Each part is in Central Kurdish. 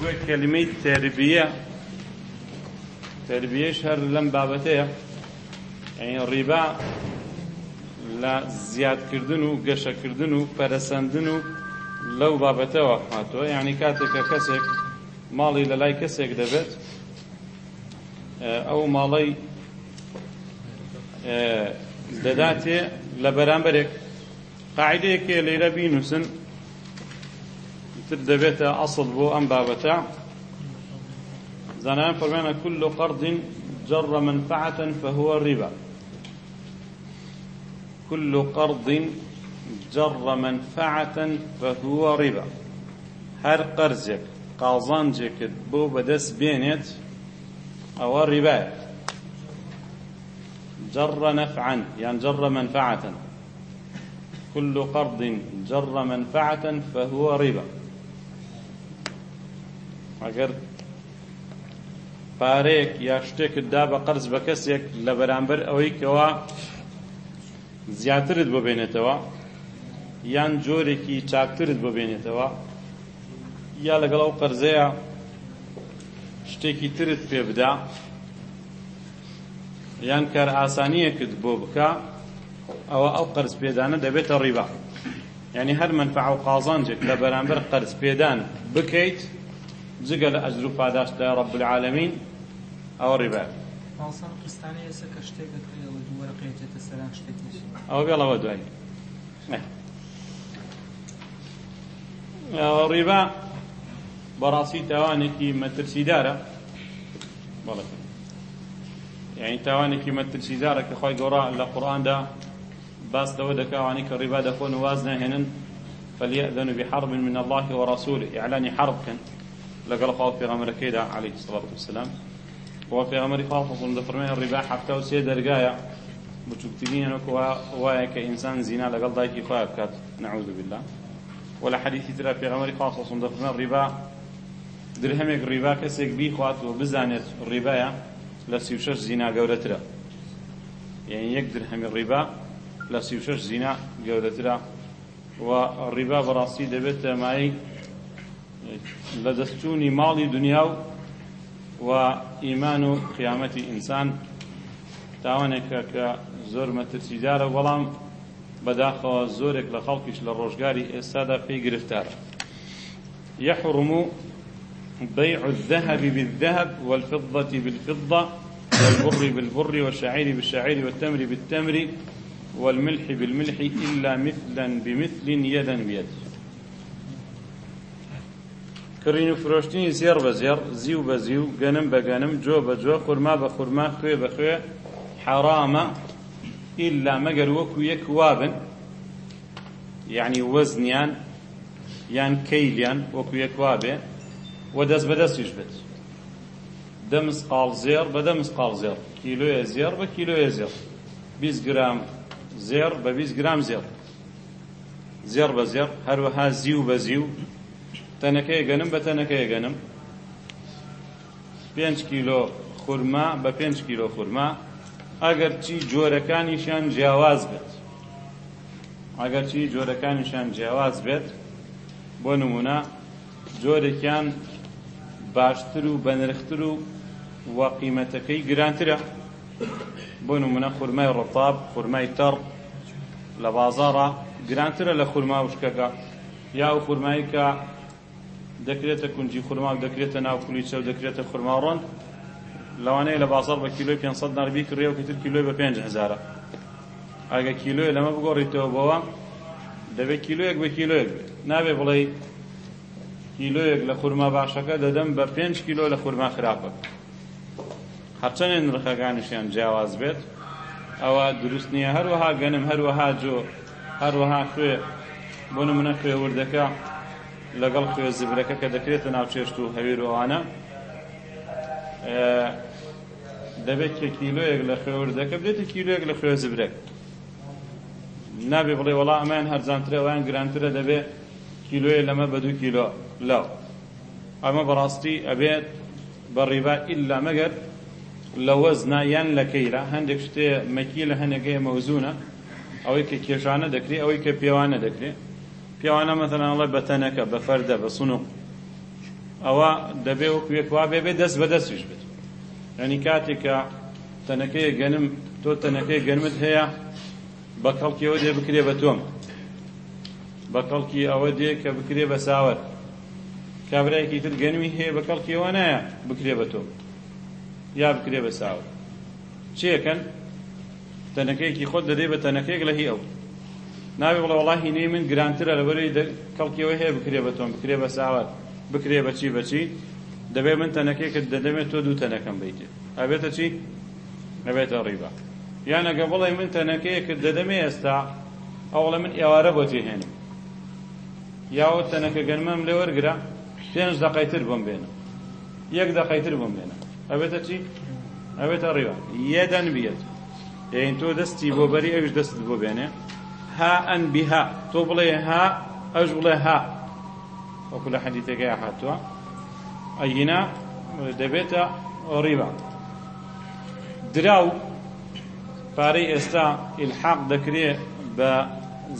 گوێ کلمەی تربیە تربیەش هەر لەم بابەتەیە ئەین ڕیبا لە زیادکردن و گەشەکردن و پەرەسەندن و لەو بابەتەوە هاتووە یعنی کاتێکە کەسێک ماڵی لە لای کەسێک دەبێت ئەو ماڵی دەداتێ لە بەرامبەرێک قاعدەیەکێ لێرە بینوسن تر دەبێتە ئەسڵ بۆ ئەم بابەتە زانایان فەرمێنە كل قرض جر منفعة فهو الربا كل قرض جر منفعة فهو ربا هەر قەرزێک قازانجێکت بۆ بەدەست بێنێت ئەوە ڕیبایە جر نفعا يعني جر منفعة كل قرض جر منفعة فهو ربا ئەگەر پارەیەک یا شتێکت دا بە قەرز بە کەسێک لە بەرامبەر ئەوەی کەەوە زیاترت بۆ بێنێتەوە یان جۆرێکی چاکترت بۆ بێنێتەوە یا لەگەڵ ئەو قەرزەیە شتێکی ترت پێ بدا یان کار ئاسانیەکت بۆ بکە ئەوە ئەو قرس پێدانە دەبێتە ڕیبا یعنی هەر منفع و قازانجێک لە بەرامبەر قرس پێدان بکەیت جگە لە ئەجر و پاداشدا ڕب العالمین ئەوە ڕیبا ئەوە بێڵەوە دوای ڕیبا بەڕاستی تاوانێکی مەترسیدارە بەڵێت یعنی تاوانێکی مەترسیدارە کە خی گەۆڕا لە قورآاندا باس لەوە دەکوانی کە ڕیبا دەخۆن و واز نەهێنن فليأذن بحرب من الله ورسوله إعلان حرب كان لەگەڵ خاڵ پێغەمەرەکەیدا علی سڵات وسلام بۆ پێغەمەری خاڵ حکوم دەفرمێن ڕیبا حەفتە و سێ دەرگایە بچووکتترینەوە وایە کە ئینسان زینا لەگەڵ دایکی خۆی بکات نعوذ بالله ولا حديثي ترى في غمر خاصة صندوق الربا درهمێک ڕیبا کەسێک بیخوات و بزانێت ڕیبایە لە سی شش زینا گەورەترە یعنی یەک درهەمی ڕیبا لە سی شش زینا گەورەترە و ڕیبا بەڕاستی دەبێت تەمایی لە دەستچوونی ماڵی دنیا و و ئیمان و قیامەتی ئینسان تاوانێکە کە زۆر مەترسیدارە وەڵام بەداخەوە زۆرێک لە خەڵکیش لە ڕۆژگاری ئێستادا پێی گرفتارە يحرم بيع الذهب بالذهب والفضة بالفضة والبر بالبر والشعير بالشعير والتمر بالتمر والملح بالملح إلا مثلا بمثل يدا بيد کڕین و فرۆشتنی زێر بە زێر زیو بە زیو گەنم بە گەنم جۆ بە جۆ خورما بە خورما خوێ بە خوێ حرامە ئیلا مەگەر وەکو یەک وابن یعنی وەزنیان یان کەیلیان وەکو یەک وابێ و دەست بەدەستیش بێت دەمسقال زێر بە دەمسقال زێر کیلۆیە زێر بە کیلۆیە زێر 20 گرام زێر بە 20 گرام زێر زێر بە زێر هەروەها زیو بە زیو تەنەکەی گەنم بە تەنەکەی گەنم پێنج کیلۆ خورما بە پێنج کیلۆ خورما ئەگەر چی جۆرەکانیشان جیاواز بێت ئەگەر چی جۆرەکانیشان جیاواز بێت بۆ نمونە جۆرێکیان باشتر و بەنرختر و واقیمەتەکەی گرانترە بۆ نمونە خورمای ڕەتاب خورمای تەڕ لە بازارە گرانترە لە خورما وشکەکە یا و خورمایی کە دەکرێتە کونجی خورما دەکرێتە ناو کولیچە و دەکرێتە خورماڕۆن لەوانەیە لە بازار بە کیلۆی 500 نربی کڕێوکەتر کیلۆی بە 5000 ئەگە کیلۆی لەمە بگۆڕیتەوە بەوە دەبێت کیلۆیەک بە کیلۆیەک نابێ بڵێ کیلۆیەک لە خورما باشەکە دەدەم بە 5 کیلۆ لە خورما خراپە هەرچەندێن نرخەکانیشیان جیاواز بێت ئەوە دروست نییە هەروەها گەنم هەروەها جۆ هەروەها خوێ بۆ منە خوێوردەکە لەگەڵ کوێ زبرەکە کە دەکرێتە ناو چێشت و هەویرۆوانە دەبێت کیلۆیەک لە خێوردەکە بێتە کیلۆیەک لە خوێ زبرێک نابێ بڵێ وڵا ئەمایان هەرزانترە وایان گرانترە دەبێت کیلۆیە لەمە بە دوو کیلۆ لەو ئەمە بەڕاستی ئەبێت بەڕیبا ئللا مەگەر لە وەزنایان لەکەیرا هەندێک شتێ مەکی لە هەنێکەیە مەوزونە ئەوەی کە کێشانە دەکرێت ئەوەی کە پێوانە دەکرێت پیاوانە مەتەناڵێ بەتەنەکە بە فەردە بە سنوو ئەوە دەبێ و کوێکوا بێ بێ دەست بەدەستویش بێت ینی کاتێکە تەنەکەی گەنم تۆ تەنەکەی گەرمت هەیە بە کەڵکیەوە دێ بکرێ بە تۆم بە کەڵکی ئەوە دێ کە بکرێ بە ساوەر کابراایکی تر گەنمی هەیە بە کەڵکیەوە نایە بکرێ بە تۆم یا بکرێ بە ساوە چیەکەن تەنەکەیکی خۆت دەدەی بە تەنەکەیەک لە هی ئەوە ناوی بڵێ وڵی نەی من گرانترە لەبەری کەڵکیەوە هەیە بکرێ بە تۆم بکرێ بە ساوات بکرێ بەچی بەچی دەبێ من تەنەکێکت دەدەمێت تۆ دوو تەنەکەم بیتێ ئەبێتە چی ئەبێتە ڕیبا یانەگە بڵێ من تەنەکەیەکت دەدەمێ ئێستا ئەوڵە من ئێوارە بۆ تێهێنم یاوە تەنەکە گەنمەم لێ وەرگرا پێنج دەقەیتر بم بێنە یەک دەقەیتر بم بێنە ئەبێتە چی ئەبێتە ڕیوە یەدەن بێت یین تۆ دەستی بۆ بەری ئەوش دەستت بۆ بێنێ هاء بها تو بڵێ ها ئەش بڵێ ها وەکو لە حەدیثەکەی هاتووە ئەینا دەبێتە ڕیبا دراو پارەی ئێستا ئلحاق دەکرێت بە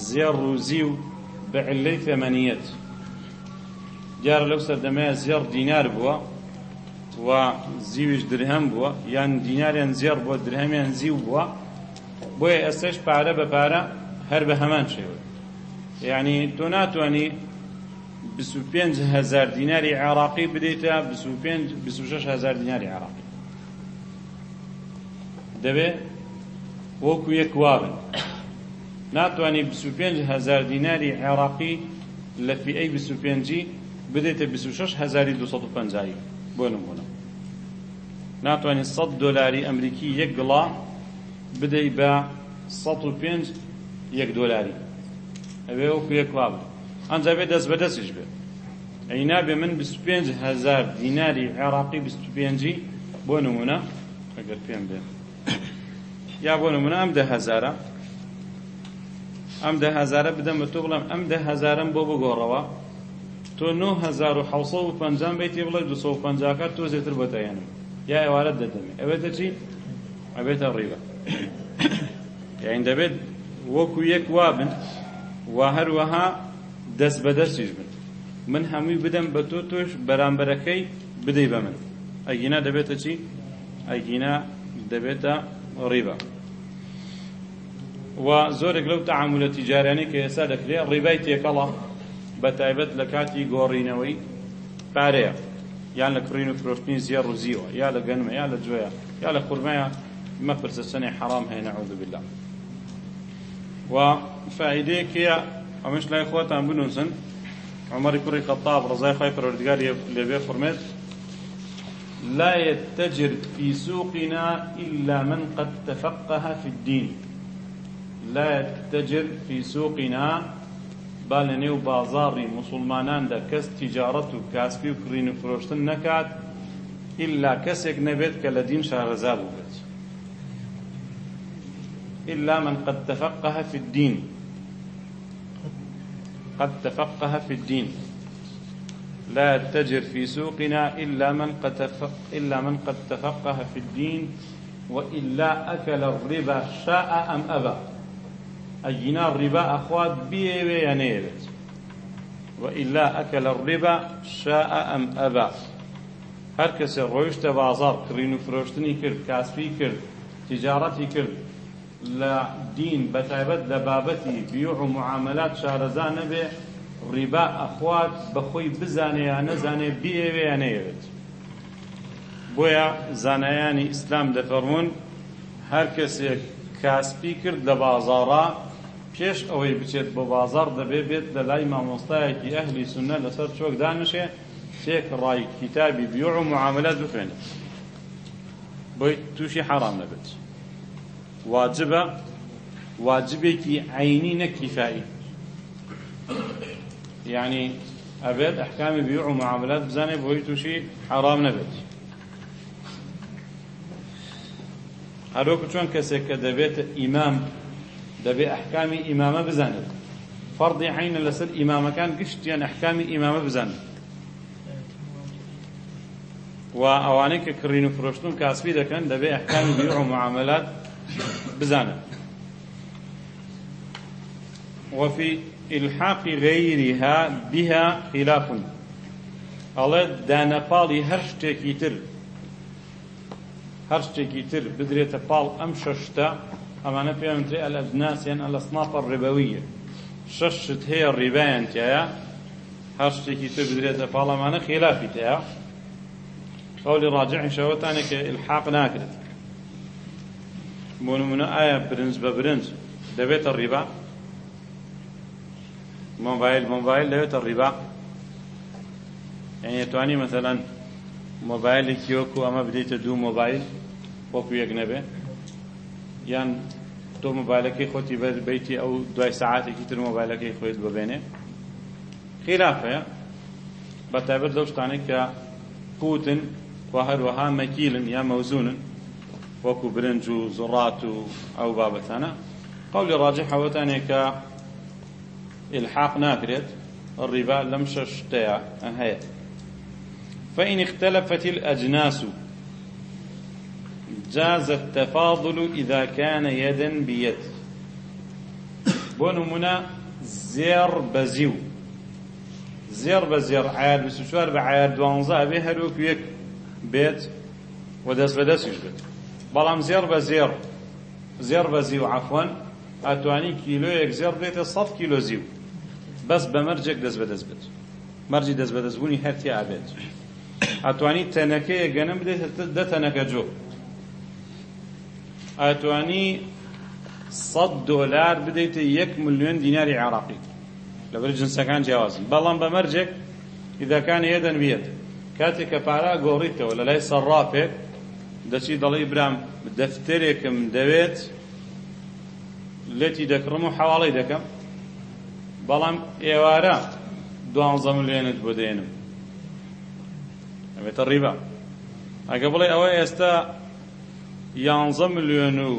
زێر ڕوزی و بە علەی تەمەنیەت دیارە لەو سەردەمەیە زێر دینار بووە و زیویش درهم بووە یان دیناریان زێر بۆ درهمیان زیو بووە بۆیە ئێستش پارە بە پارە هەر بە هەمان شێوە یعنی تۆ ناتوانانی هزار دیناری عراقی بدەیتە هزار دیناری عراقی دەبێ وەکو یەک وابن ناتوانانی هزار دیناری عێراقی لە فیئەی پێنجی بدێتە 2650 بۆ نمونە ناتوانانی 100 دلاری ئەمریکی یەک گڵا بدەی بە 1 5 یەک دۆلاری ئەوێ وەکو یەک وا بوو ئەنجا بێ دەست بەدەستیش بێ ئەینا بێ من پێنج هزار دیناری عێراقی پێنجی بۆ نمونە ئەگەر پێم بێ یا بۆ نمونە ئەم دە هەزارە ئەم دە هەزارە بدەم بە تۆ بڵم ئەم دە هەزارم بۆ بگۆڕەوە تۆ 1950 بیتی بڵێ 250 کات تۆ زیاتر بەتەیانم یا ئێوارەت دەدەمێ ئەوێتە چی ئەبێتە ڕیوە یاین دەبێت وەکو یەک وابن و هەروەها دەست بەدەستیش بن من هەمووی بدەم بە تۆ تۆش بەرامبەرەکەی بدەی بە من ئەگینا دەبێتە چی ئەگینا دەبێتە ڕیبە و زۆرێک لەو تەعاملە تیجارانی کە ئێستا دەکرێت ڕیبای تێکەڵە بە تایبەت لە کاتی گۆڕینەوەی پارەیە یان لە کڕین و فرۆشتنی زیێ ڕزیوە یا لە گەنمە یا لە جوێە یا لە قورمەیە مەپرسە سنێ حرام هەیە نەعوذ بالله و فائیدەیەکە ئەمەش لای خۆتان بنووسن عمەری کوڕی خەتاب ڕزای خی پەروەردگار لێبێ فەرمێت لا يتجر في سوقنا إلا من قد تفقه في الدين لا يتجر في سوقنا بالنيو بازاري مسلمانان دا كس تجارت و كاسبي و كرين و فروشتن نكات إلا كسك نبت كالدين شهرزاب بيت إلا من قد تفقه في الدين قد تفقه في الدين لا تجر في سوقنا إلا من قد إلا من قد تفقه في الدين وإلا أكل الربا شاء أم أبى أجنا الربا أخوات بيبي ينيرت وإلا أكل الربا شاء أم أبى هەر کەسێ ڕۆیشتە بازار کڕین و فرۆشتنی کرد کاسبی کرد تجارەتی کرد لە دین بەتایبەت لە بابەتی بیوع و معاملات شارەزا نەبێ ڕیبا ئەخوات بەخۆی بزانێ یا نەزانێ بێوێ یا نەیەوێت بۆیە زانایانی ئیسلام دەفەڕون هەر کەسێک کاسپی کرد لە بازاڕا پێش ئەوەی بچێت بۆ بازار دەبێ بێت لە لای مامۆستایەکی ئەهلی سونە لەسەر چۆک دانشێ تێک ڕای کتابی بیوع و معاملات بخوێنێت بۆی تووشی حرام نەبێت واجبە واجبێکی عینی نەکیفایی یعنی ئەبێت ئەحکامی بیع و معاملات بزانێ بۆی تووشی حرام نەبێت هەروەکو چۆن کەسێک کە دەبێت ئیمام دەبێ ئەحکامی ئیمامە بزانێت فەرضی عینە لەسەر ئیمامەکان گشتیان ئەحکامی ئیمامە بزانێت و ئەوانەی کە کڕین و فرۆشتن کاسبی دەکەن دەبێ ئەحکامی بیع و معاملات بزانن وفي الحاق غيرها بها خلاف ئەڵێ دانەپاڵی هەر شتێکی تر هەر شتێکی تر بدرێتە پاڵ ئەم شەشتە ئەمانە پێمترێ ئەلە ناسیان ئەلە سناپە ڕێبەویە شەش شت هەیە ڕێبایان تایە هەر شتێکی تر بدرێتە پاڵەمانە خێلافی تایە قولی ڕاجع شەوەتانێکە الحاق ناکرێت بۆ نمونە ئایا برنج بە برنج دەبێتە ڕیبا مۆبایل مۆبایل دەبێتە ڕیبا یعنی توانی مثلەن مۆبایلێکی وەکو ئەمە بدەیتە دوو مۆبایل وەکو یەک نەبێ یان تۆ مۆبایلەکەی خۆتی بەیتی ئەو دوای سعاتێکی تر مۆبایلەکەی خۆیت ببێنێ خلافەیە بەتابەت لەو شتانێک کە قوتن و هەروەها مەکیلن یا مەوزونن وەکو برنج و زڕات و ئەو بابەتانە قولی ڕاجی حەوەتانێکە الحاق ناکرێت الربا لم ششتيا هي فإن اختلفت الأجناس جاز التفاضل إذا كان يدا بيد بونمنا زير بزيو زير بزير عيار بسشوار بعيار دوانزا به هروك يك بيت ودس بدس يشبت بەڵام زێر بە زێر زێر بە زیو عفوەن ئەتوانی کیلۆیەک زێر بێتە سەد کیلۆ زیو بەس بە مەرجێک دەست بەدەست بێت مەرجی دەست بەدەستبوونی هەرتی ئابێت ئەتوانی تەنەکەیە گەنم بدێت دە تەنەکە جۆ ئەتوانی سەد دۆلار بدەیتە یەک ملیۆن دیناری عراقی لەبەر جنسەکان جیاوازن بەڵام بە مەرجێک ئیدەکان هێدەن بێت کاتێک کە پارا گۆڕیتەوە لە لای سەڕاپێک دەچی دەڵی برام دەفتەرێکم دەوێت لەتی دەکڕم و حواڵی دەکەم بەڵام ئێوارە دوانزە ملێنت بۆ دێنم ئەوێتە ڕیبا ئەگە بڵێ ئەوە ئێستا یانزە ملیۆن و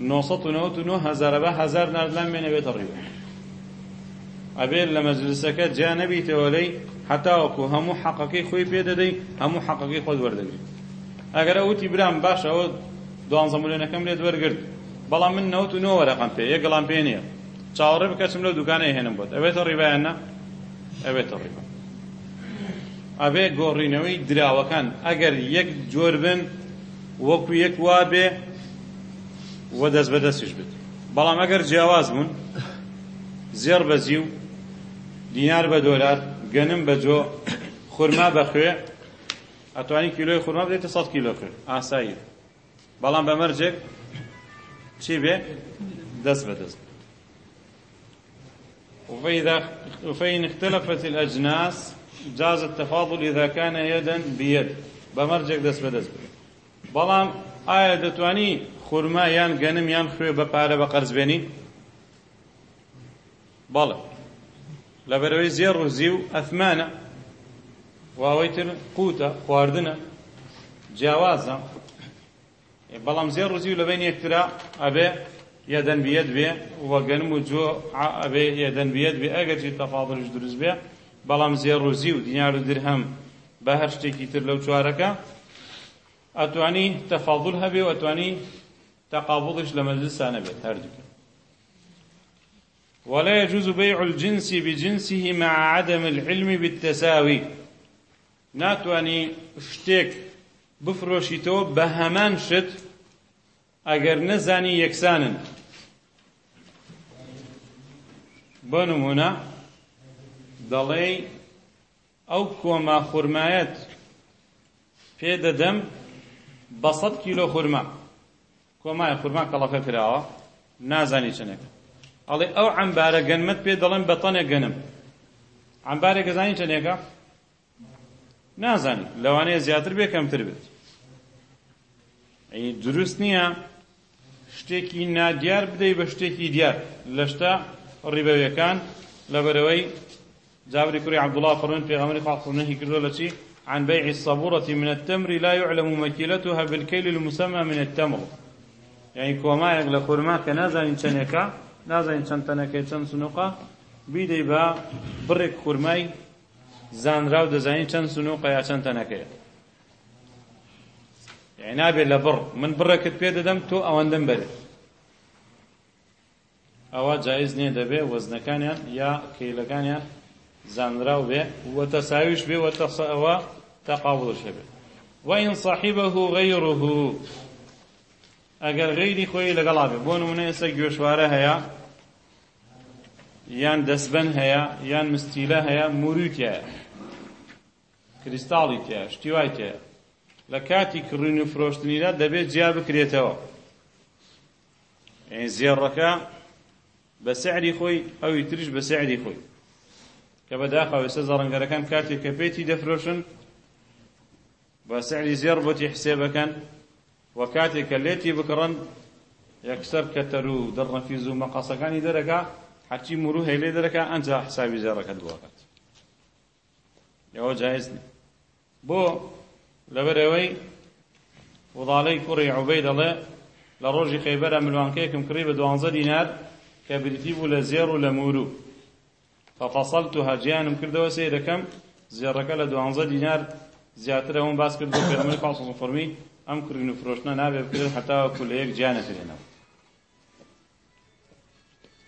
999 هزار بە هزار نردلان مێنەوێتە ڕیبا ئەبێت لە مەجلسەکە جا نەبیتەوە لەی حتا وەکو هەموو حەقەکەی خۆی پێدەدەی هەموو حەقەکەی خۆت وەردەگریت ئەگەر ئەوتی برام باش ئەوە دوانزە ملیۆنەکەم لێت وەرگرت بەڵام من نەوت و نۆ وەرەقم پێ یە گەڵام پێ نییە چاوەڕێ بکەچم لە دوکانە هێنم بۆت ئەوێتە ڕیبایانە ئەوێتە ڕیبە ئەبێ گۆڕینەوەی دراوەکان ئەگەر یەک جۆر بن وەکو یەک وا بێ وە دەست بەدەستیش بێت بەڵام ئەگەر جیاواز بوون زێر بەزی و دینار بە دۆلار گەنم بە جۆ خورما بەخوێ ئەتوانی کیلۆی خورما بدەیتە سەد کیلۆ کرد ئاسایی بەڵام بە مەرجێک چی بێ دەست بەدەست وفإن اختلفت الأجناس جاز التفاضل إذا كان يدا بيد بمرجك دس بدس بلام ئایا دەتانی خورما یان گەنم یان خوێ بە پارە بە قەرزبێنی بەڵێ لەبەرەوەی زێر و زی و ئەثمانە واوەی تر قوتە خواردنە جیاوازە بەڵام زێ ڕزی و لەبین یەکترا ئەبێ یەدەنبیەت بێ وەگەنم و جۆ ئەبێ یەدەنبیەت بێ ئەگەرجی تەفاڵش دروست بێ بەڵام زێ ڕۆزی و دینار و درهەم بە هەر شتێکی تر لەو چوارەکە ئەتوانی تەفاڵل هەبێ و ئەتوانی تەقابڵش لە مەجلسانە بێت هەردووکە ولا يجوز بيع الجنس بجنسه مع عدم العلم بالتساوي ناتوانی شتێک بفرۆشیتەوە بە هەمان شت ئەگەر نەزانی یەکسانن بۆ نمونە دەڵێ ئەو کۆما خورمایەت پێدەدەم بە سەد کیلۆ خورما کۆمایە خورما کەڵەکە کراوە نازانی چنێک ئەڵێ ئەو عەمبارە گەنمت پێ دەڵێم بە تەنێ گەنم عەمبارە گەزانی چنێکە نازانیت لەوانەیە زیاتر بێ کەمتر بێت دروست نییە شتێکی نادیار بدەی بە شتێکی دیار لەشتا ڕیبەوەکان لەبەرەوەی جابری کوری عبدڵا فڕون پێغەمەری خاڵنەهی کردو لە چی عن بيع الصبورة من التمر لا يعلم مكيلتها بالكيل المسمى من التمر يعني كوما يغلى خرما كنازان چنكا نازان چنتنكا چن سنقا بيدي با برك خرماي زانرا و دەزانی چەند سنوو قەیا چەند تەنەکەیە یعنی نابێت لە بڕ من بڕەکت پێ دەدەم تۆ ئەوەندەم بەرێت ئەوە جایز نییە دەبێ وەزنەکانیان یا کەیلەکانیان زانراو بێ وەتە ساویش بێ وەتە ئەوە تەقاوڵش هەبێت وەین صاحیبەه غەیڕه ئەگەر غەیری خۆی لەگەڵا بێ بۆ نمونە ئێستا گوێشوارە هەیە یان دەستبەن هەیە یان مستیلە هەیە موروکیە کریستاڵی تێ شتیوای تێ لە کاتی کڕین و فرۆشتنیدا دەبێت جیا بکرێتەوە یعنی زێڕەکە بە سعری خۆی ئەوی تریش بە سعری خۆی کە بەداخەوە ئێستا زەڕەنگەرەکان کاتێک کە پێتی دەفرۆشن بە سعری زێڕ بۆتی حسێبەکەن وە کاتێک کە لێتی بکڕن یەکسەر کەتەر و دەڕەفیز و مەقاسەکانی دەرەکە هەرچی مرو هەیلێ دەرەکە ئەنجا حسابی زێڕەکە دووەکەت ئەوە جایز نیە بۆ لەبەرەوەی وڵاڵەی کوڕی عوبەی دەڵێ لە ڕۆژی خەیبەرە ملوانکەیەکم کڕی بە دوانزە دینار کە بریتی بوو لە زێر و لە مورو فەفەسەڵت و هاجیانم کردەوە سێ دەکەم زێڕەکە لە دوانزە دینار زیاتر ئەوم باس کرد بۆ پێغەمبەر پاسەڵ فەرمی ئەم کردن و فرۆشتنە نابێ بکرێن هەتاوە کولەیەک جیانە کرێنەوە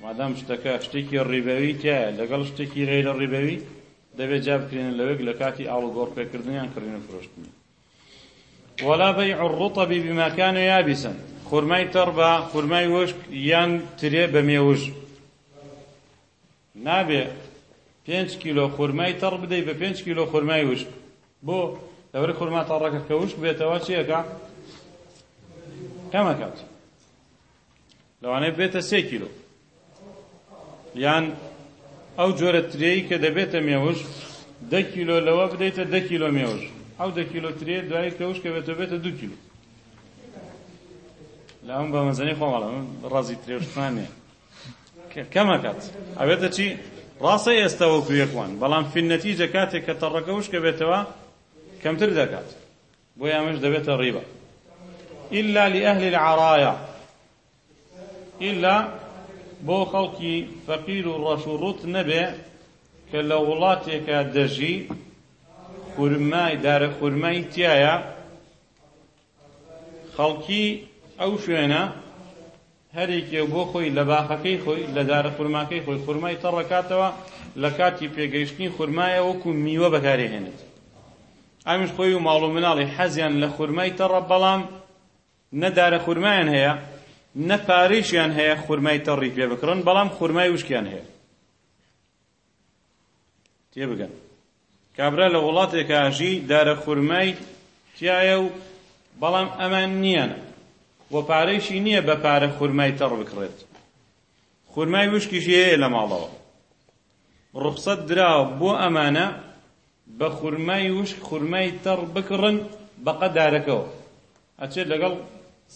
مادام شتەکە شتێکی ڕیبەوی تایە لەگەڵ شتێکی غێرە ڕیبەوی دەبێت جا بکرێنە لەوێک لە کاتی ئاڵ گۆڕ پێکردنیان کڕینە فرۆشتنی وەلا بەی عڕوتەبی بیماکان و یابیسن خورمای تەڕ بە خورمای وشک یان ترێ بە مێوژ نابێ پێنج کیلۆ خورمای تەڕ بدەیت بە پێنج کیلۆ خورمای وشک بۆ لەوەی خورما تەڕەکە کە وشک بێتەوە چیەکە کەمەکات لەوانەیە بێتە سێ کیلۆ یان ئەو جۆرە ترەیە کە دەبێتە مێوش ده کیلۆ لەوە بدەیتە ده کیلۆ مێوش ئەو ده کیلۆ ترێ دوای کەوش کە بێتە بێتە دو کیلو لە ئەم بە مەزەنی خۆڵە ڕازی ترێشتانێ کەمەکات ئەوێتە چی ڕاستە ئێستا وەکو یەکوان بەڵام فینەتیجە کاتێک کە تەڕەکە وش کە بێتەوە کەمتر دەکات بۆ یامش دەبێتە ڕیبە ئللا لأهل العرايا إلا بۆ خەڵکی فەقیر و ڕەشوڕوت نەبێ کە لە وڵاتێکە دەژی خورمای دارە خورمای تایە خەڵکی ئەو شوێنە هەرێکێ بۆ خۆی لە باخەکەی خۆی لە دارە خورماکەی خۆی خورمای تەڕکاتەوە لە کاتی پێگەیشتنی خورمایە وەکو میوە بەکارێهێنێت ئامیش خۆی و ماڵ و مناڵی حەزیان لە خورمای تەڕە بەڵام نەدارە خورمایان هەیە نە پارەیشیان هەیە خورمای تەڕی پێ بکڕن بەڵام خورمای وشکیان هەیە تێبگەن کابرا لە وڵاتێک ئاژی دارە خورمای تایە و بەڵام ئەمان نییانە وە پارەیشی نییە بە پارە خورمای تەڕ بکڕێت خورمای وشکیش هەیە لە ماڵەوە ڕخسەت دراوە بۆ ئەمانە بە خورمای وشک خورمای تەڕ بکڕن بە قەدارەکەەوە ئەچێت لەگەڵ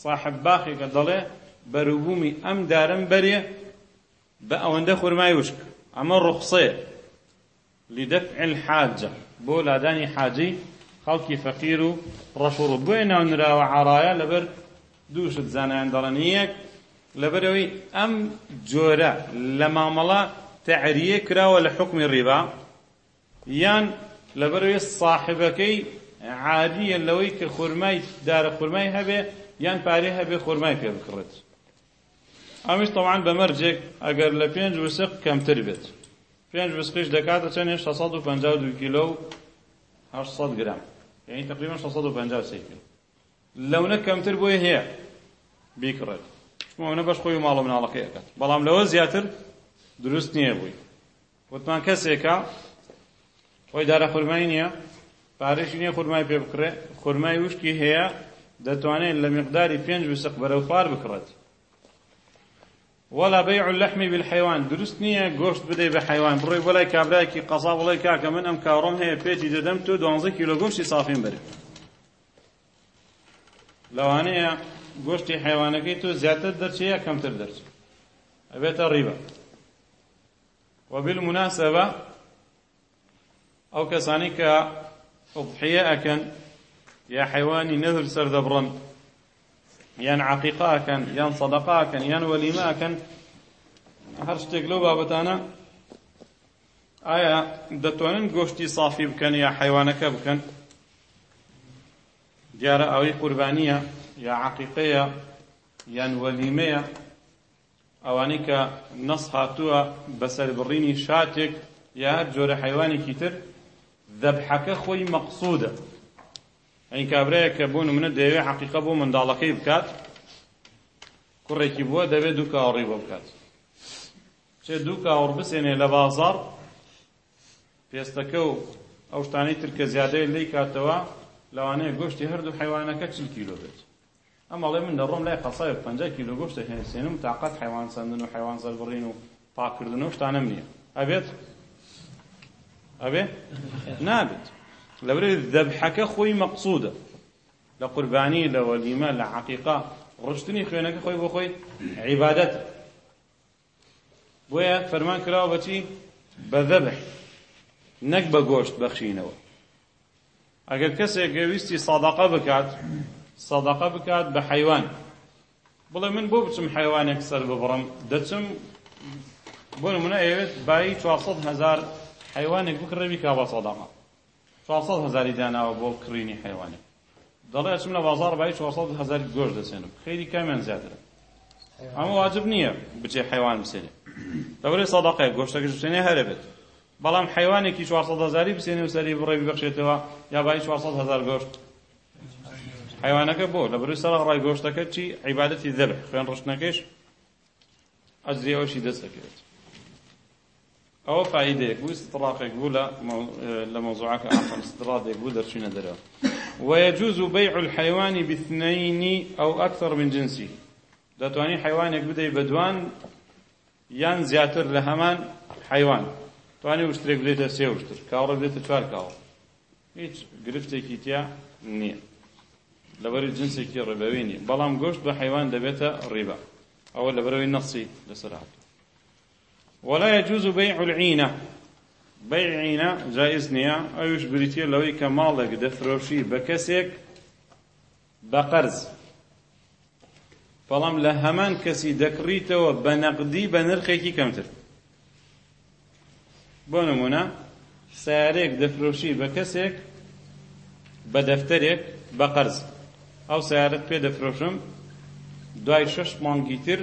صاحب باخێکە دەڵێ بەروبوومی ئەم دارم بەرێ بە ئەوەندە خورمای وشک ئەمە ڕخسەیە لدفع الحاجة بۆ لادانی حاجی خەڵکی فەقیر و ڕەشوڕ بۆیە ناونراوە عڕایە لەبەر دووشت زانایان دەڵەنیەک لەبەرەوەی ئەم جۆرە لە مامەڵە تعریە کراوە لە حکمی ڕیبا یان لەبەرەوەی صاحبەکەی عادیە لەوەی کە خورمای دارە خورمای هەبێ یان پارێ هەبێ خورمای پێ بکڕێت ئەمیش تەوان بە مەرجێک ئەگەر لە پێنج وسق کەمتر بێت پێنج وسقیش دەکاتە چەند 652 کیلۆ و 800 گرام یعنی تقریبا 653 کیلو لەونە کەمتر بۆی هەیە بیکڕێت چونەوە بەش خۆی و ماڵە مناڵەکەی ئەکات بەڵام لەوە زیاتر دروست نییە بووی وتمان کەسێکە خۆی دارە خورمای نییە پارێکی نییە خورمای پێ بکرێ خورمای وشکی هەیە دەتوانێت لە مقداری پێنج وسق بەرەو خوار بکڕێت وەلا بەی لەحمی بالحیوان دروست نییە گۆشت بدەی بە حیوان بڕێ بەلای کابراایکی قەزا بڵی کاکە من ئەم کاڕۆم هەیە پێێتی دەدەم تۆ دوانزە کیلۆ گۆشتی سافین بەرێ لەوانەیە گۆشتی حیوانەکەی تۆ زیاتر دەرچەیە کەمتر دەرچ ئەبێتە ڕیبە وەبیل مناسەبە ئەو کەسانی کە ئوضحیە ئەکەن یا حیوانی نەذر سەردەبڕن یان عقیقاکەن یان سەدەقاکەن یان وەلیماکەن هەر شتێک لەو بابەتانە ئایا دەتوانن گۆشتی سافی بکەن یا حیوانەکە بکەن دیارە ئەوەی قوربانیە یا عقیقەیە یان وەلیمەیە ئەوانەی کە نەس هاتووە بەسەر بڕینی شاتێک یا هەر جۆرە حیوانێکی تر ذەبحەکە خۆی مەقسوودە ئەین کابرەیە کە بۆ منە دەیەوێت حقیقە بۆ منداڵەکەی بکات کوڕێکی بووە دەبێت دوو کاوەڕی بۆ بکات چێ دوو کاوەڕ بسێنێ لە بازار پێستەکە و ئەو شتانەی ترکە زیادەی لی کاتەوە لەوانەیە گۆشتی هەردوو حیوانەکە چل کیلۆ بێت ئەمەڵێ من دەڕۆم لای قەسای پەنج کیلۆ گۆشتە هێنسێنم تااقەت حیوان سندن و حیوان زەربڕین و پاکردن و شتانەم نییە ئەبێت ئەبێ نابێت لەورێ ذەبحەکە خۆی مەقصودە لە قوربانی لە وەلیمە لە عەقیقا ڕشتنی خوێنەکە خۆی بۆ خۆی عیبادەت بۆیە فەرمان کراوە بەچی بە ذەبح نەک بە گۆشت بەخشینەوە ئەگەر کەسێک گەویستی سەدەقە بکات سەدەقە بکات بە حەیوان بڵێ من بۆ بچم حەیوانێک سەر ببڕم دەچم بۆ نمونە ئەوێت بای 400 هزار حەیوانێک بکڕێوی کا بە سەدەقە 400 هزاری داناوە بۆ کڕینی حیوانێک دەڵێ چم لە بازار بای 400 هزاری گۆشت دەسێنم خەیری کامیان زیاترە ئەمە واجب نییە بچێ حیوان بسێنێ دەورێ سەدەقەیە گۆشتەکەش بسێنێ هەرە بێت بەڵام حیوانێکی 400 هزاری بسێنێ و سەری بڕێ ببەخشێتەوە یا بای 400 هزار گۆشت حیوانەکە بۆ لە بەروی سەرە ڕای گۆشتەکە چی عیبادەتی دەبێ خوێن ڕشتنەکەش ئەجزیەوەشی دەست دەکەوێت ئەوە فعیدەیەک بوو استراقێک بوو لە مەوزوعەکە ئاخر استرادێک بوو دەرچینە دەرەوە ويجوز بيع الحيوان باثنين أو أكثر من جنسه دەتوانی حیوانێک بدەی بە دوان یان زیاتر لە هەمان حیوان توانی وشتێک بێتە سێ وشتر کاڕە بێتە چوار کاوە هیچ گرفتێکی تیا نییە لەبەری جنسێکی ڕێبەوی نیە بەڵام گۆشت بە حیوان دەبێتە ڕێبە ئەوە لەبەرەوەی نەسی لەسەرات ولا يجوز بيع العينة بيع عينة جائز نيا أيش بريتي لوي كمالك دفروشي بكسك بقرز بەڵام لە هەمان کەسی دەکڕیتەوە بە نەقدی بە نرخێکی کەمتر بۆ نمونە سیارێک دەفرۆشی بە کەسێک بە دەفتەرێک بە قەرز ئەو سیارەت پێ دەفرۆشم دوای شەش مانگی تر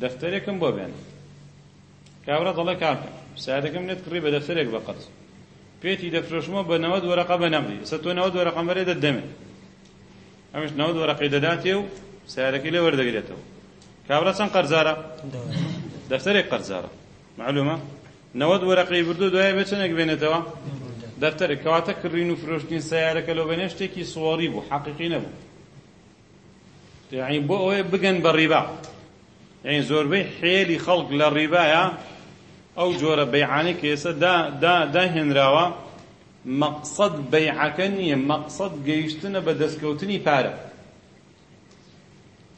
دەفتەرێکم بۆ بێنێت کابرا دەڵێ کارکە سادەکەم نێت کڕی بە دەفتەرێک بەقەت پێتی دەفرۆشمە بە نەوەد وەرەقا بەنەمدی سە تۆ نەوەد وەرەقەم بەرێ دەدەمێت ئەمش نەوەد وەرەقی دەداتێ و سیارەکەی لێ وەردەگرێتەوە کابرا چەند قەرزارە دەفتەرێک قەرزارە معلومە نەوەد وەرەقی بردو دوای بچەنێک بێنێتەوە دەفتەرێک کەواتە کڕین و فرۆشتین سیارەکە لەو بەنێ شتێکی سواری بوو حەقیقی نەبوو یعنی بۆ ئەوەی بگەن بە ڕیبا یعنی زۆربەی حێلی خەڵک لە ڕیبایە ئەو جۆرە بەیعانی کە ئێستا داهێنراوە مەقسەد بەیعەکە نییە مەقسەد گەیشتنە بە دەستکەوتنی پارە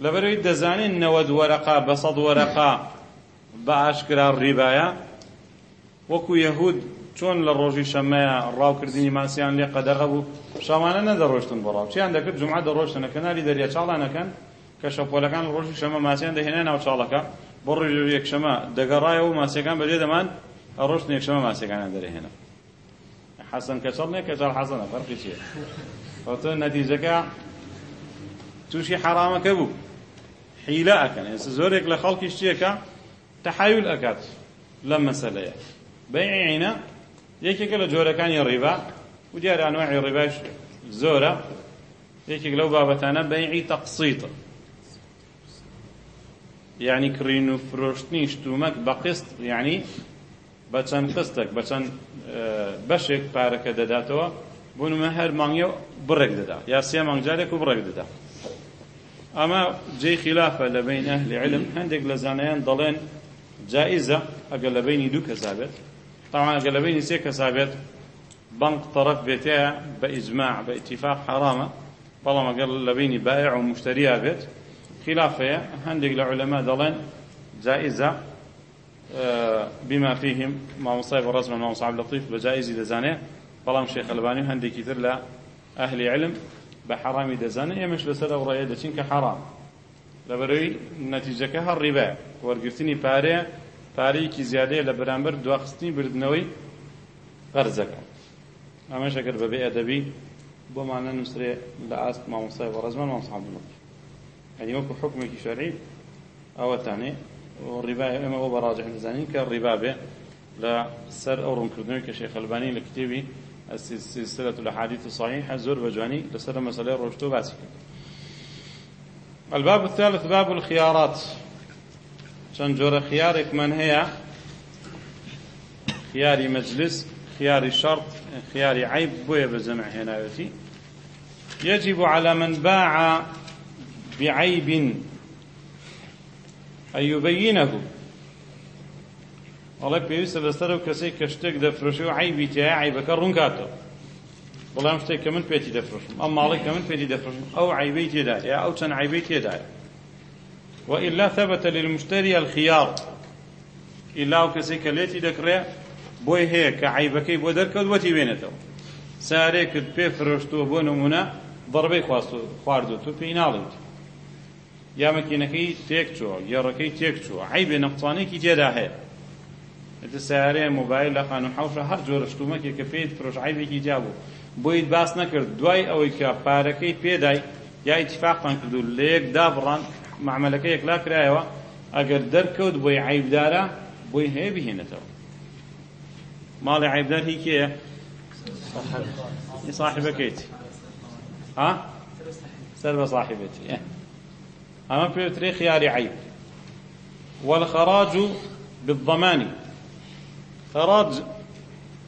لەبەرەوەی دەزانین نەوەد وەرەقا بە سەد وەرەقا بە ئاشکرا ڕیبایە وەکو یەهود چۆن لە ڕۆژی شەمەیە ڕاوکردنی ماسییان لێ قەدەغە بوو شەمانە نەدەڕۆشتن بەڕاو چیان دەکرد جمعە دەڕۆشتنە کەناری دەریە چاڵانەکەن کە شەپۆلەکان ڕۆژی شەمە ماسییان دەهێنە ناو چاڵەکە بۆ ڕۆژ یەکشەمە دەگەڕایەوە ماسیەکان بەجێ دەمان ڕۆژ یەکشەمە ماسیەکانە دەرهێنە حەسەن کەچەڵ نیە کەچەڵ حەسەنە فەرقی چیە ئەوتۆ نەتیجەکە تووشی حەرامەکە بوو حیلە ئەکەن ئێستا زۆرێک لە خەڵکی شتیەکە تەحایل ئەکات لەم مەسەلەیە بەعینە یەکێکە لە جۆرەکانی ڕیبا و دیارە ئەنواعی ڕیباش زۆرە یەکێک لەو بابەتانە بەیعی تەقسیتە یعنی کڕین و فرۆشتنی شتومەک بە قست یعنی بە چەند قستێک بە چەند بەشێک پارەکە دەداتەوە بوونمە هەر مانگیە و بڕێک دەدا یا سێ مانگجارێک و بڕێک دەدا ئەمە جێی خلافە لە بین ئەهلی علم هەندێک لە زانایان دەڵێن جائزە ئەگەر لە بینی دوو کەسا بێت طبعا ئەگەر لە بینی سێ کەسا بێت بنك طرف بيتها بإجماع باتفاق حرامة بەڵام ئەگەر لە بینی بايع و مشتریە بێت خلافەیە هەندێک لە علەما دەڵێن جائزە بما فيهم مامۆسای بە ڕزمە مامۆساب لەطیف بە جائزی دەزانێت بەڵام شێخەلبانی هەندێکی تر لە ئەهلی علم بە حرامی دەزانێت ئێمەش لەسەر ئەو ڕێە دەچین کە حرام لەبەرەوەی نەتیجەکە هەر ڕیبە وەرگرتنی پارەیە پارەیەکی زیادەیە لە بەرامبەر دواخستنی بردنەوەی قەرزەکە ئەمەش ئەگەر بەبێ ئەدەبی بۆمانە نووسێ لە ئاست مامۆسای بە ڕزمان مامۆساب لەطیف ئەنی وەکو حکومێکی شەرعی ئەوەتانێ ڕیبای ئەمە بە ڕاجح دەزانین کە ڕیبا بێ لە سەر ئەو ڕوونکردنەوەی کە شێخەلبانی لە کتێوی سلسلة الأحاديث الصحيحة زور بجواني لسر مسألة روشتو باسك الباب الثالث باب الخيارات شان جور خيارك من هي خياري مجلس خياري شرط خياري عيب بويا بزمع هنايتي يجب على من باع بعيب أن يبينه ئەڵێ پێویستە لەسەر و کەسێک کە شتێک دەفرۆشی و عیبی تیا عیبەکە ڕوونکاتەوە بەڵام شتێک کە من پێتی دەفرۆشم ئەم ماڵی کە من پێتی دەفرۆشم ئەو عیبەی تێدا یا ئەو چەند عیبەی تێدایە وإلا ثبت للمشتري الخيار إلا و کەسێک کە لێتی دەکڕێ بۆی هەیە کە عیبەکەی بۆ دەرکەوت وەتی وێنێتەوە سارێ کرد پێ فرۆشتووە بۆ نمونە ضربەی خواردو تو پێی ناڵێتی یا مەکینەکەی تێک چۆ یێڕەکەی تێک چوە عیبێ نەقچانێکی تێدا هەیە ئەتە سیارەیە مۆبایل لە خان و حوشە هەر جۆرە شتومەکێک کە پێیت فرۆژعیبێکی جابوو بۆیت باس نەکرد دوای ئەوەی کە پارەکەی پێدای یا ئیتفاقتان کردو لەیەک دابڕان معمەلەکە یەکلا کرایەوە ئەگەر دەرکەوت بۆی عیبدارە بۆی هەیە بهێنێتەوە ماڵی عیبدار هی کێیە صاحبەکەیت ها سەر بە صاحبێتی أما في وتري خيار عيب والخراج بالضمان خراج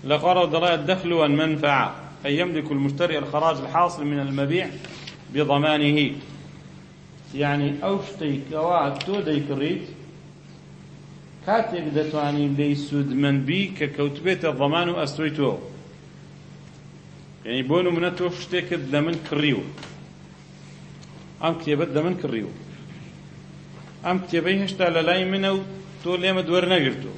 لقرض لا الدخل والمنفعة أي يملك المشتري الخراج الحاصل من المبيع بضمانه يعني أو شتي كوا تو ديكريت كاتك دتواني بي سود من بي ككوتبيت الضمان وأستويتو يعني بونو منتو شتيك لمن كريو أم كتابت لمن كريو ئەم کتێبەی هێشتا لە لای منە و تۆ لێمە دوەر نەگرتو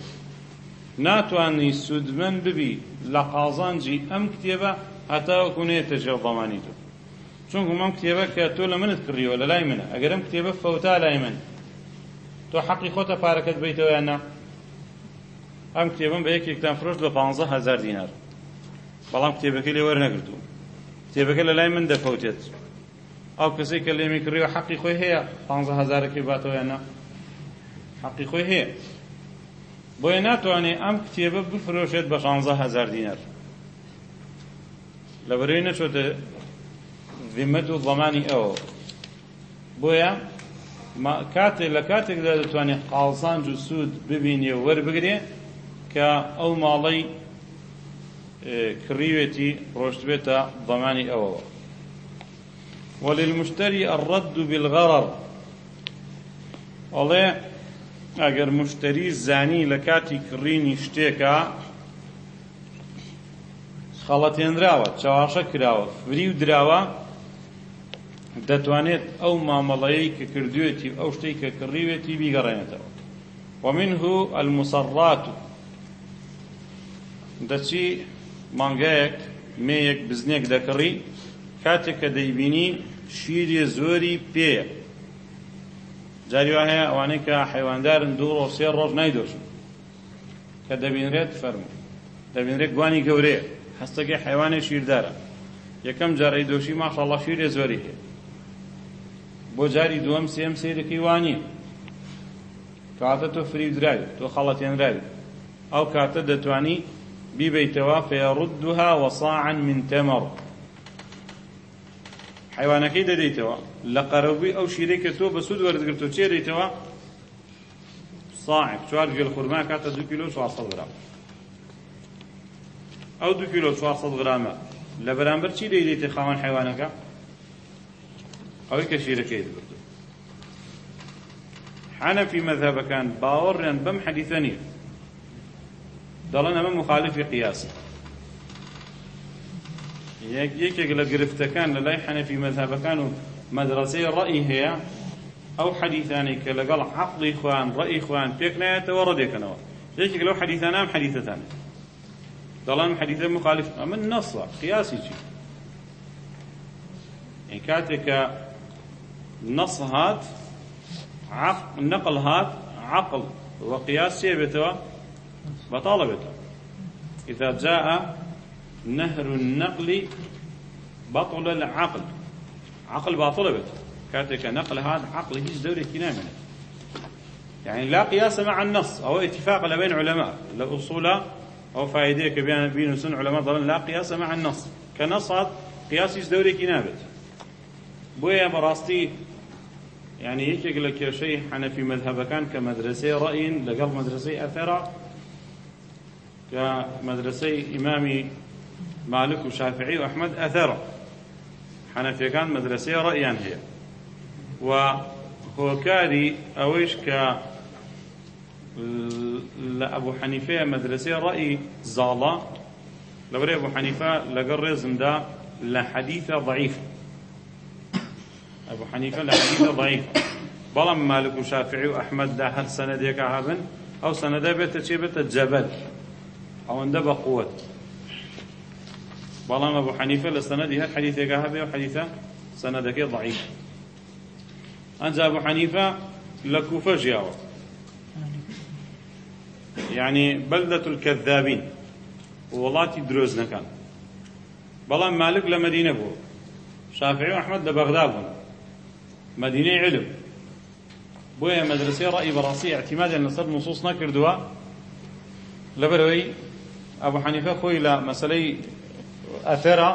ناتوانانی سوودمن ببی لە قازانجی ئەم کتێبە هەتاوەکوونێتە ژێڵدەمانی تۆ چونکو ئەم کتێبە کە تۆ لە منت کڕیەوە لە لای منە ئەگەرم کتێبە فەوتا لای من تۆ حەقی خۆتە پارەکەت بیتەوەیان نا ئەم کتێبم بە یەکێکتان فرۆشت بە 15 هزار دینار بەڵام کتێبەکە لێ وەرنەگرتو کتێبەکە لە لای من دەفەوتێت ئەو کەسی کە لێمی کڕیوە حەقی خۆی هەیە پهزارێکی باتەوەیانە حەقی خۆی هەیە بۆیە ناتوانێت ئەم کتێبە بفرۆشێت بە هزار دینار لەبەرەوەی نەچۆتە ذمەت و زەمانی ئەوە بۆیە کاتێک لە کاتێکدا دەتوانێت قاڵسانج و سوود ببینێ و وەربگرێ کە ئەو ماڵی کڕیوێتی ڕۆشتبێتە زەمانی ئەوەوە وللمشتري الرد بالغرر ئەڵێ ئەگەر مشتری زانی لە کاتی کڕینی شتێکە خەڵەتێنراوە چاواشە کراوە فری و دراوە دەتوانێت ئەو مامەڵەیەی کە کردوێتی ئەو شتەی کە کڕیوێتی بیگەڕێنێتەوە ومنه المسرات دەچی مانگەیەک مێیەک بزنێک دەکڕی کاتێک کە دەیبینی شیری زۆری پێ جاری هەیە ئەوانەی کە حیواندارن دوو ڕۆ سێ ڕۆژ نایدۆشن کە دەبینرێت فەرمو دەبینرێت گوانی گەورەیە هەستەکەی حیوانی شیردارە یەکەم جارەی دۆشی ماشەڵە شیرێ زۆری هەیە بۆ جاری دووەم سێم سیرەکەی وانی کاتە تۆ فریدراوی تۆ خەڵەتێنراوی ئەو کاتە دەتانی بیبیتەوە فێڕدها وەساعن من تەمەڕ حیوانەکەی دەدەیتەوە لە قەرەبووی ئەو شیرەی کە تۆ بە سوود وەرزگرتۆ چێ دەیتەوە صاعق چوار گێل خورما کاتە دو کیلو چوارسەد گرام ئەو دو کیلو چوارسەد گرامە لە بەرامبەر چی دەیدەیتە خاوەن حیوانەکە ئەوەی کە شیرەکەی دەبردو حەنەفی مەذهبەکان باوەڕیان بەم حەدیثە نییە دەڵێن ئەمە مخالفی قیاسە یەکێک لە گرفتەکان لە لای حەنەفی مەذهبەکان و مەدرسەی ڕەئی هەیە ئەو حەدیثانی کە لەگەڵ عەقڵی خوان ڕەئی خوان پێک نایەتەوە ڕەدێکنەوە یەکێک لەو حەدیثانە ئەم حەدیثەتان دەڵام حەدیثە مخالف ئەمە نەسڵە قیاسی چی کاتێک کە نەس هات نەقل هات عقل وقياس بێتەوە بەتاڵە بێتەوە إذا جاء نهر النقل بطل العقل عقل باطل بيت كاتك نقل هذا عقل هيج دوري كنامنا يعني لا قياس مع النص أو اتفاق لبين علماء لأصول أو فائديك بين بين سن علماء ظل لا قياس مع النص كنص قياس هيج دوري كنابت بويا براستي يعني هيك لك يا شيخ حنفي مذهب كان كمدرسة رأي لقل مدرسة أثرة كمدرسة إمامي مالك وشافعي وأحمد أثر حنفي كان مدرسة رأيان هي وهوكاري أويش ك لأبو حنيفة مدرسة رأي زالة لوري أبو حنيفة لقر زمدا لحديث ضعيف أبو حنيفة لحديث ضعيف بەڵام مالک و شافعی و ئەحمەددا هەر سەنەدێکە هابن ئەو سەنەدا بێتە چێ بێتە جەبەت ئەوەندە بە قووەت بەڵام ئەبوو حەنیفە لە سەنەدی هەر حەدیثێکە هەبێ و حەدیثە سەنەدەکەی ضعیف ئەنجا ئەبوو حەنیفە لە کوفە ژیاوە یعنی بەلدەت الکەذابین وڵاتی درۆزنەکان بەڵام مالک لە مەدینە بوو شافعی و ئەحمەد لە بەغدا بوون مەدینەی علم بۆیە مەدرسەی ڕای بەڕاستی اعتیمادیان لەسەر نصوص نەکردووە لەبەرەوەی ئەبوو حەنیفە خۆی لە مەسلەی ئەثێرا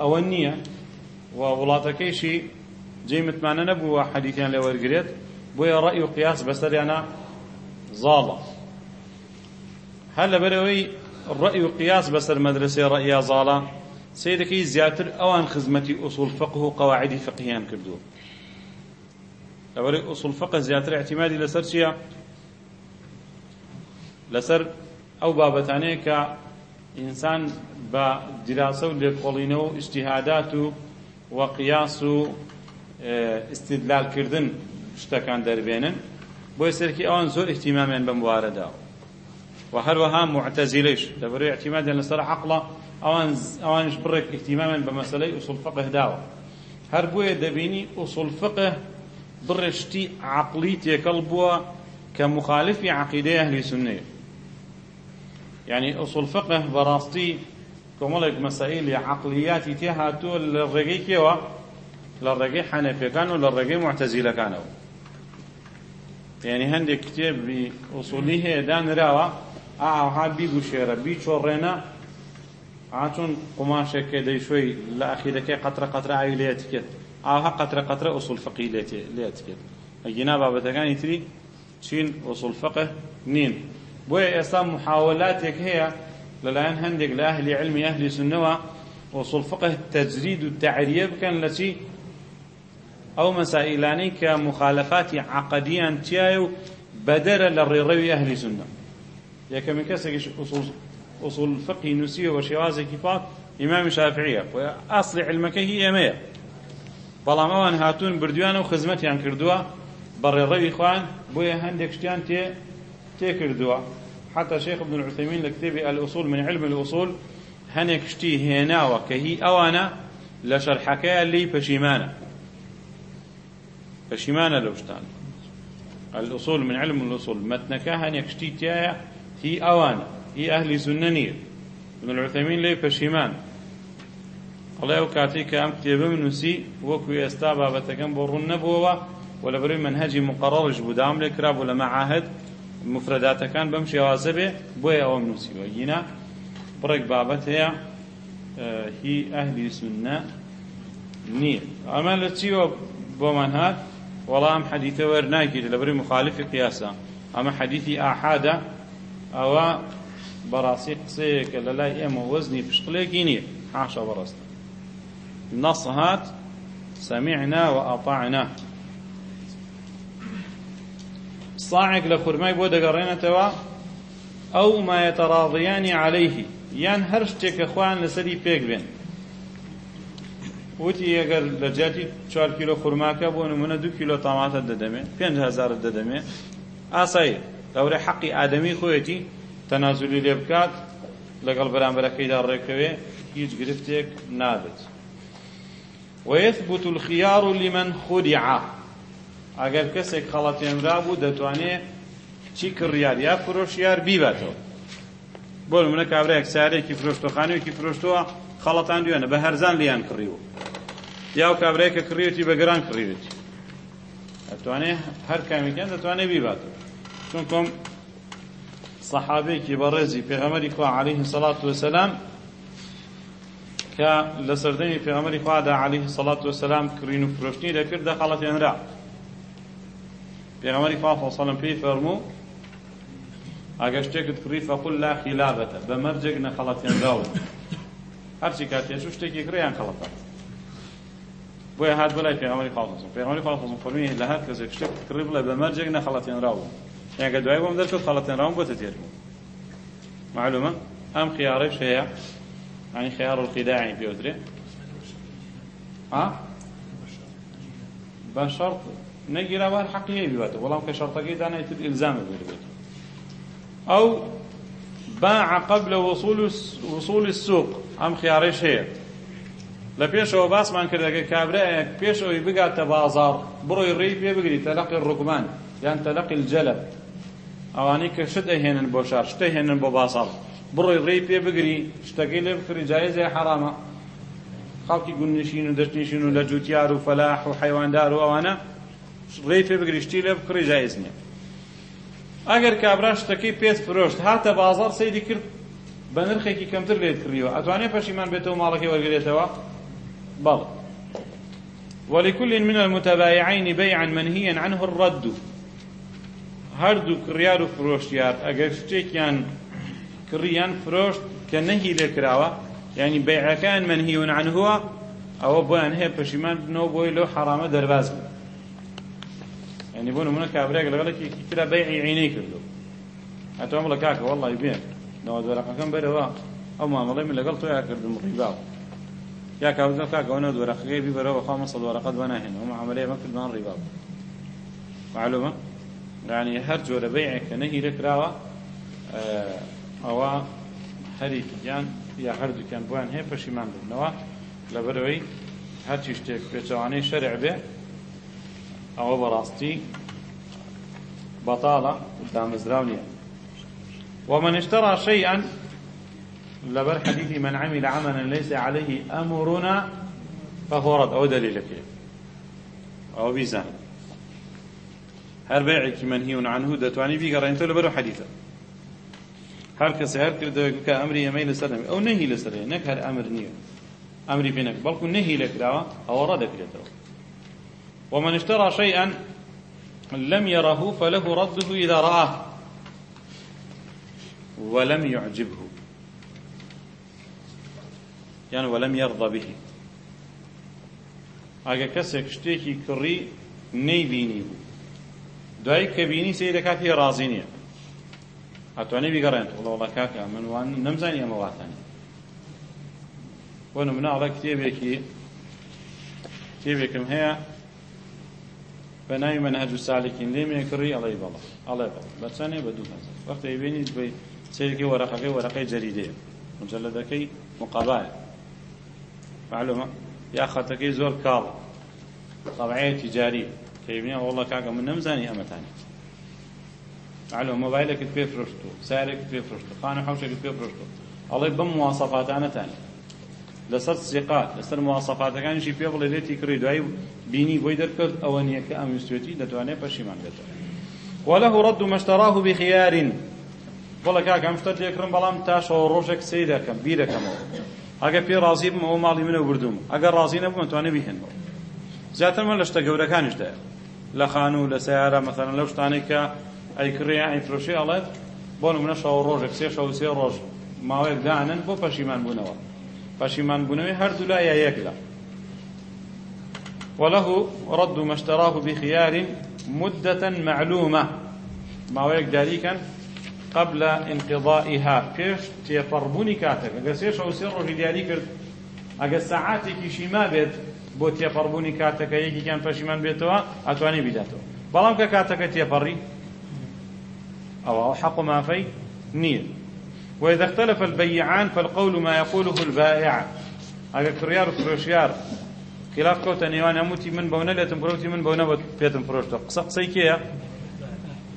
ئەوە نییە و وڵاتەکەیشی جێی متمانە نەبووە حەدیثیان لێ وەرگێت بۆیە ڕەی و قیاس بەسەریانە زاڵە هەر لەبەرەوەی ڕەی و قیاس بەسەر مەدرسێ ڕەئیا زاڵە سیدەکەی زیاتر ئەوان خزمەتی ئوسول فقه و قەواعدی فقیان کردو لەبەرەی ئوسول فقه زیاتر احتیمادی لەسەر چییە لەسەر ئەو بابەتانەیە کە ئینسان بە دیراسە و لێکۆڵینەوە و ئیشتیهادات و وەقیاس و استیدلالکردن شتەکان دەربێنن بۆی سەرکی ئەوان زۆر احتیمامێن بەم وارەدا و هەروەها معتەزیلەش دەبەرەوەی احتیمادیان لەسەر عەقڵە ئەوان ئەوانش بڕێک احتیمامێن بە مەسەلەی ئوسوڵ فەقه داوە هەر بۆیە دەبینی ئوسوڵ فقه بڕشتی عقلی تێکەڵ بووە کە مخالفی عقیدەی ئەهلی سنەیە یعنی ئوسول فقه بەڕاستی کۆمەڵێک مەسائلی عقلیاتی تێهاتووە لە ڕێگەی کێوە لە ڕێگەی حەنەفیەکان و لە ڕێگەی معتەزیلەکانەوە یعنی هەندێک کتێبی ئوسولی هەیە دانراوە ئاها بیگوشێرە بیچۆڕێنە ئاچۆن قماشێکێ دەیشۆی لە ئەخیرەکەی قەترە قەترە ئاوی لێتکرد ئاها قەترە قەترە ئوسول فەقی لێتکرد ئەگینا بابەتەکانی تری چین ئوسول فەقه نین بۆیە ئێستا محاولاتێک هەیە لەلایەن هەندێک لە ئەهلی علمی ئەهلی سنەوە وصول فقه تجرید و تعریە بکەن لە چی ئەو مەسائلانەی کە مخالەفاتی عقدیان چیایە و بەدەرە لە ڕێڕەوی ئەهلی سنە یەکەمی کەسێکیش ئوصول فقی نووسیەوە شێوازێکی پاک ئیمامی شافعیە ئاصلی علمەکە هی ئێمەیە بەڵام ئەوان هاتوون بردویان و خزمەتیان کردووە بە ڕێڕەوی خوان بۆیە هەندێک شتیان تێ تێکردووە حتى شيخ ابن العثيمين لكتابي الأصول من علم الأصول هنكشتي هنا وكهي أوانا لشرحكا لي بشيمانة بشيمانة لوشتان الأصول من علم الأصول متنكا هنكشتي تيايا هي أوانا هي أهل سنانية ابن العثيمين لي بشيمان الله ئەو کاتێک کە ئەم کتێبە بنووسی وەکو ئێستا بابەتەکەم بۆ ڕوون نەبووەوە وە لەبەروی منهجی مقرڕش بوو دام لێ کرا بوو لە مەعاهد مفرەداتەکان بەم شێوازە بێ بۆیە ئەوم نووسیوە گینە بڕێک بابەت هەیە هی ئەهلی سنە نییە ئەمە لە چیوە بۆمان هات وەڵام حەدیتە وەرناگیری لەبری مخالفی قیاسە ئەمە حەدیثی ئاحادە ئەوە بەڕاستی قسەیەکە لە لای ئێمە وەزنی پشتڵێکی نییە حاشە بەڕاستە نەسەهات سەمیعنا وەئەطاعنا ساعێک لە خورمای بۆ دەگەڕێنێتەوە ئەو مایەتەڕاضیانی عەلەیهی یان هەر شتێکە خوان لەسەری پێک بێن وتی ئەگەر لە جاتی چوار کیلۆ خورماکە بۆ نمونە دو کیلۆ تەماتە دەدەمێ پێنج هەزارت دەدەمێ ئاسایی لەورە حەقی ئادەمی خۆیەتی تەنازولی لێ بکات لەگەڵ بەرامبەرەکەیدا ڕێکەوێ هیچ گرفتێک نابێت ويثبت الخيار لمن خدع ئەگەر کەسێک خەڵەتێنرا بوو دەتوانێت چی کڕیار یا فرۆشیار بیباتەوە بۆ منە کابراەک سارێکی فرۆشتۆخانەیەکی فرۆشتووە خەڵەتان دوێنە بە هەرزان لیان کڕیوە یا و کابراەکە کڕیوەتی بە گەران کڕیوێتی ئەتوانێت هەر کامیکیان دەتوانێت بیباتەوە چون کۆم سەحابێکی بەڕێزی پێغەمەری خوا عليه سەڵات وسلام کە لە سەردەنی پێغەمەری خوادا عليه سەڵات وسلام کڕین و فرۆشتنی دەکرد دە خەڵەتێنرا پێغەمەری فاڵ سەڵم پێی فەرموو ئەگە شتێکت کڕی فەقول لا خلابەتە بە مەرجێک نەخەڵەتیان داوت هەرچی کاتێش شتێکی کڕیان خەڵەتات بۆیە هات بەلای پێغەمەری فاڵسم پێغەمەری فاڵسم فەرمی لە هەر کەسێک شتێک کڕی بڵێ بە مەرجێک نەخەڵەتێنراوە یانگە دوای بۆم دەرکەوت خەڵەتێنراوم بۆتە تێربوو معلومە ئەم خیارەش هەیە عنی خیار القیداعی پێوترێ بە شەرط نەگیراوە هەر حەقیەیە بیواتە وەڵام کە شەڕتەکەی دانایتر ئیلزامە بێت ئەو باع قبل وصول وصول السوق ئەم خیارەش هەیە لە پێشەوە باسمان کردەکە کابراەک پێشەوەی بگاتە بازار بڕۆی ڕێی پێ بگریت تەلقی ڕوکمان یان تەلقی الجەلە ئەوانەی کە شت ئەهێنن بۆ شار شتە هێنن بۆ بازار بڕۆی ڕێی پێ بگری شتەکەی لێ بکری جایزێ حرامە خەڵکی گوننشین و دەستنشین و لە جوتیار و فەلاح و حەیواندار و ئەوانە ڕێی پێ بگریشتی لێ بکڕی جایز نییە ئەگەر کابرا شتەکەی پێت فرۆشت هاتە بازار سەیری کرد بە نرخێکی کەمتر لێت کڕیوە ئەتوانێت پەشیمان بێتەوە ماڵەکەی وەرگێتەوە بەڵ ولكل من المتبايعين بيعا منهيا عنه الرد هردو كريار فروشتيار اگر شتيكيان كريان فروشت كنهي لكراوة يعني بيع كان منهي عنه او بوان هي بشيمان بنو بوي لو حرامه درباز بو ئەنی بۆ منە کابراێک لەگەڵێکی تررا بەی عینەی کردو ئەتۆم لە کاکە وڵی بێن نەوەدۆرەقەکەم بەرەوە ئەو مامەڵی من لەگەڵ تۆیا کردم ڕیباو یا کابزە کاکەەوەە دۆرەقەکەی ببەرەوە خامە سەدوەرەقەت بەناهێن ئەو عملەیە مەکردان ڕیباو معلومە ڕانی هەر جۆرە بەیعێککە نەهی لەکراوە ئەوە هەریکیان یا هەردووکیان بۆیان هەیە پەشیمان بنەوە لەبەرەوەی هەرچی شتێک پێچوانەی شەرع بێ ئەوە بەڕاستی بەتاڵە دامزراو نییە ومن اشترى شيئا لبر حديث من عمل عملا ليس عليه أمرنا فهو رد أو دليلك أو بيزان هر بيعك منهي عنه دتواني في قرأ انتو لبرو حديثا هر كسي هر كردوك أمري يمين لسلم أو نهي لسلم نك هر أمر نيو أمري بينك بلكو نهي لك دعوة أو ردك لتوه ومن اشترى شيئا لم يره فله رده إذا رآه ولم يعجبه يعني ولم يرضى به ئەگە کەسێک شتێکی کڕی نەیبینی بوو دوای کە بینی سەی دەکات پێ ڕازی نییە ئەتوانێ بیگەڕێن وڵەوڵە کاکە منوان نەمزانی ئەمەواتانی بۆ نمونە ئەڵە کتێبێکی کتێبێکم هەیە بە ناوی منهج سالکین لێمێ کڕی ئەڵی بەڵ ئەڵێ بەڵ بەچانێ بە دوو هەزار وەختی بینیت بی سێکی وەرەقەکەی وەرەقەی جەریدێ مجلدەکەی مقابایە معلومە یا خەتەکەی زۆر کاڵ طبعەیە تیجاری کەیبنیە وڵە کاکە من نەمزانی ئەمەتانی معلوم مۆبایلەکەت پێ فرشت و سارێکت پێ فرشت و خانە حوشێکت پێ فرشت و ئەڵێ بەم مواسەفاتانەتانی لەسەر سقات لەسەر مواسەفاتەکانشی پێ بڵێ لێتی کڕی دوایی بینی بۆی دەرکرد ئەوە نییە کە ئەمویستێتی دەتوانێت پەشیمان بێتەوە وله رد مشتراه بخيار بڵە کاکەم شتە لێکرم بەڵام تاشەوە ڕۆژێک سی دەکەم بی دەکەمەوە ئەگە پێ ڕازی بم ئەو ماڵی منە وردوم ئەگەر ڕازی نەبووم توانە بیهێنەوە زیاتر من لە شتە گەورەکانیشدایە لە خان و لە سیارە مەسەن لەو شتانی کە ئەیکڕیا ئەیفرۆشی ئەڵێت بۆ منە شەو ڕۆژێک سێ شەو سێ ڕۆژ ماوەیەک دانن بۆ پەشیمان بوونەوە پشیمان بوونەوەی هەردوو لایە یەکدا وله رد ما اشتراه بخيار مدة معلومة ما ويك داريكا قبل انقضائها بيش تيفربوني كاتك اگر سيش او سر في دياري كرد اگر ساعاتك شما بيت بو تيفربوني كاتك يكي كان فشمان بيتوا اتواني بيداتو بلام كاتك تيفري او حق ما في نيه وإذا اختلف البيعان فالقول ما يقوله البائع أجا كريار وكروشيار خلاف كوتا نيوان أموتي من بونا ليتم بروتي من بونا بيتم فروشتا قصة قصي كيا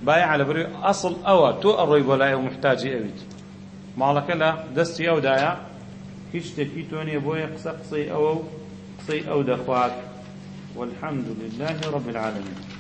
بايع على بري أصل أوا تو أروي بلاي ومحتاجي أبيت مالك لا دستي أو دايا هیچ تێکی تۆ نیە بۆیە قسە قسەی ئەوە و قسەی ئەو دەخوات والحمد لله رب العالمين